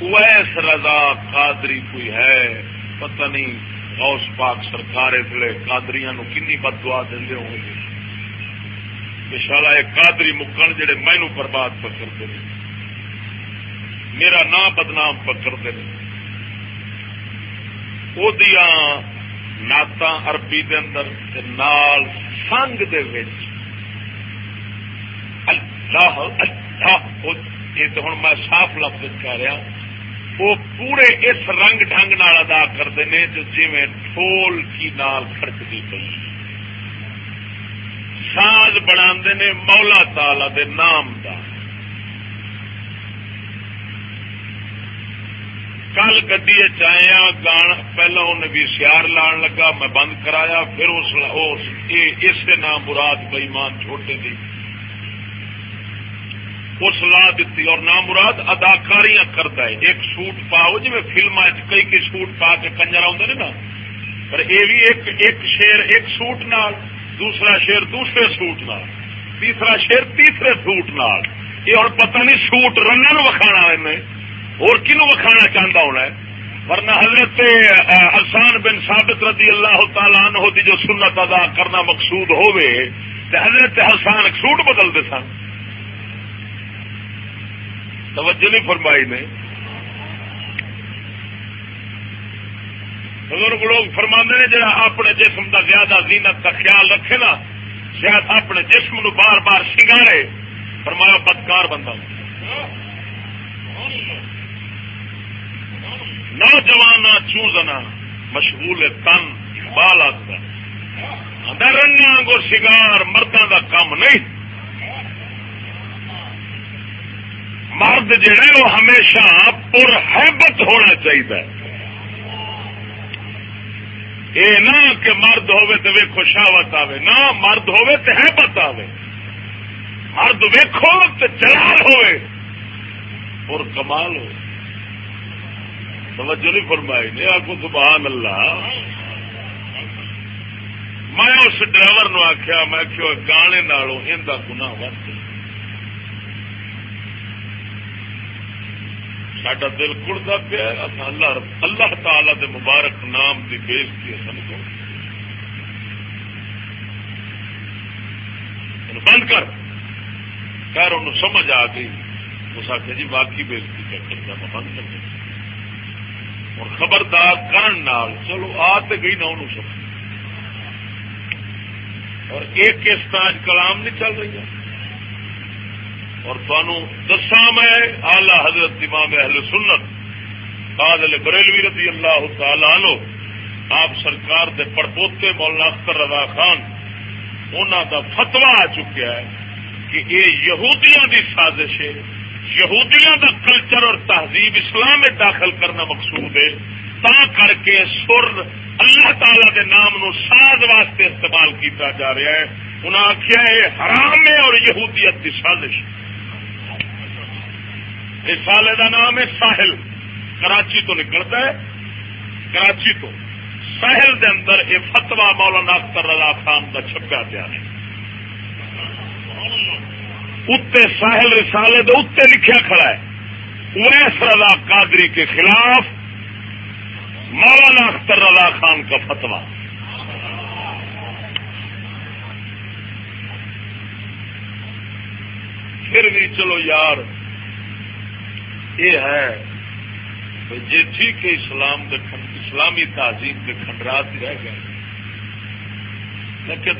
اویس رضا قادری کوئی ہے؟ پتہ نہیں، غوث پاک سرکار اسلے قادریاں نو کنی بد دعا دیں ہوں گے۔ شالا ایک قادری مکن جڑے مینو برباد پکڑتے ہیں۔ میرا نام بدنام پکڑتے ہیں۔ وہ نعت عربی دے اندر نال سنگ دے وچ۔ اللہ یہ تو ہوں میں صاف لفظ کہہ رہا وہ پورے اس رنگ ڈنگ ادا کرتے ہیں جو جی میں ٹھول کی نال کھڑکتی پی ساز بنا مولا تالا دے نام دا۔ کل گڈی چایا ہاں، گان پہلو انہیں بھی سیار لان لگا، میں بند کرایا، پھر اس اس نام مراد بئیمان چھوٹے دی۔ اس لا دیتی اور نام مراد اداکاریاں کرتا ہے۔ ایک سوٹ پاؤ جی فلم کئی کئی سوٹ پا کے کنجر آدھے نا، پر یہ بھی ایک ایک شیر ایک سوٹ نال، دوسرا شیر دوسرے سوٹ نال، تیسرا شیر تیسرے سوٹ نال۔ یہ اور پتہ نہیں سوٹ رنگ وکھانا اور کنو وکھانا چاہتا ہونا ہے۔ ورنہ حضرت حسان بن ثابت رضی اللہ تعالیٰ عنہ دی جو سنت ادا کرنا مقصود ہوئے تو حضرت حسان سوٹ بدلتے سن۔ توجہ نہیں فرمائی نے۔ بزرگ لوگ فرما نے جڑا اپنے جسم کا زیادہ زینت کا خیال رکھے نا، شاید اپنے جسم نو بار بار سنگارے فرمایا، بدکار بندہ۔ نوجوان چوزنا مشغول تن بال آتا رنگا کو شگار مردوں کا کام نہیں۔ مرد جہے وہ ہمیشہ پور حیبت ہونا چاہیے۔ یہ نہ کہ مرد ہوے تو ویکو شاوت آوے، نہ مرد ہوے تو حیبت آوے۔ مرد ویکو تو جلال ہوئے۔ اور کمال ہوئے۔ توجہ نہیں فرمائی نہیں آپ سبحان اللہ۔ میں اس ڈرائیور نو آخیا میں کیوں گانے نالوں ان کا گنا ورت سڈا دل کڑتا پیا اللہ اللہ تعالی دے مبارک نام کی بےزتی سن کو بند کر۔ خیر ان سمجھ آ گئی۔ اس آخیا جی واقعی بےزتی کر کرتا میں بند کر دیا۔ اور خبردار کرن نال، چلو آ تو گئی نہ انہوں سب اور ایک قسط آج کلام نہیں چل رہی ہے۔ اور تمہوں دسا میں آلہ حضرت امام اہل سنت قادل بریلوی رضی اللہ تعالی عنہ، آپ سرکار دے پڑپوتے مولانا اختر رضا خان انہوں دا فتوا آ چکا ہے کہ یہ یہودیاں دی سازش ہے، یہودیاں دا کلچر اور تہذیب اسلام میں داخل کرنا مقصود ہے، تا کر کے سر اللہ تعالی دے نام نو ساز واسطے استعمال کیتا جا رہا ہے۔ انہیں آخیا یہ حرام ہے اور یہودیت کی سازش۔ اس سالے کا نام ہے ساحل۔ کراچی تو نکلتا ہے۔ کراچی تو۔ ساحل دے اندر یہ فتوا مولانا اختر رضا خان کا چھپا پیا ہے۔ اتنے ساحل رسالے دے اتنے لکھیا کھڑا ہے۔ ویس رضا قادری کے خلاف مولانا اختر رضا خان کا فتوا پھر بھی چلو یار یہ ہے جی ٹھیک ہے اسلام اسلامی تعظیم کے کھنڈرات رہ گئے۔ لیکن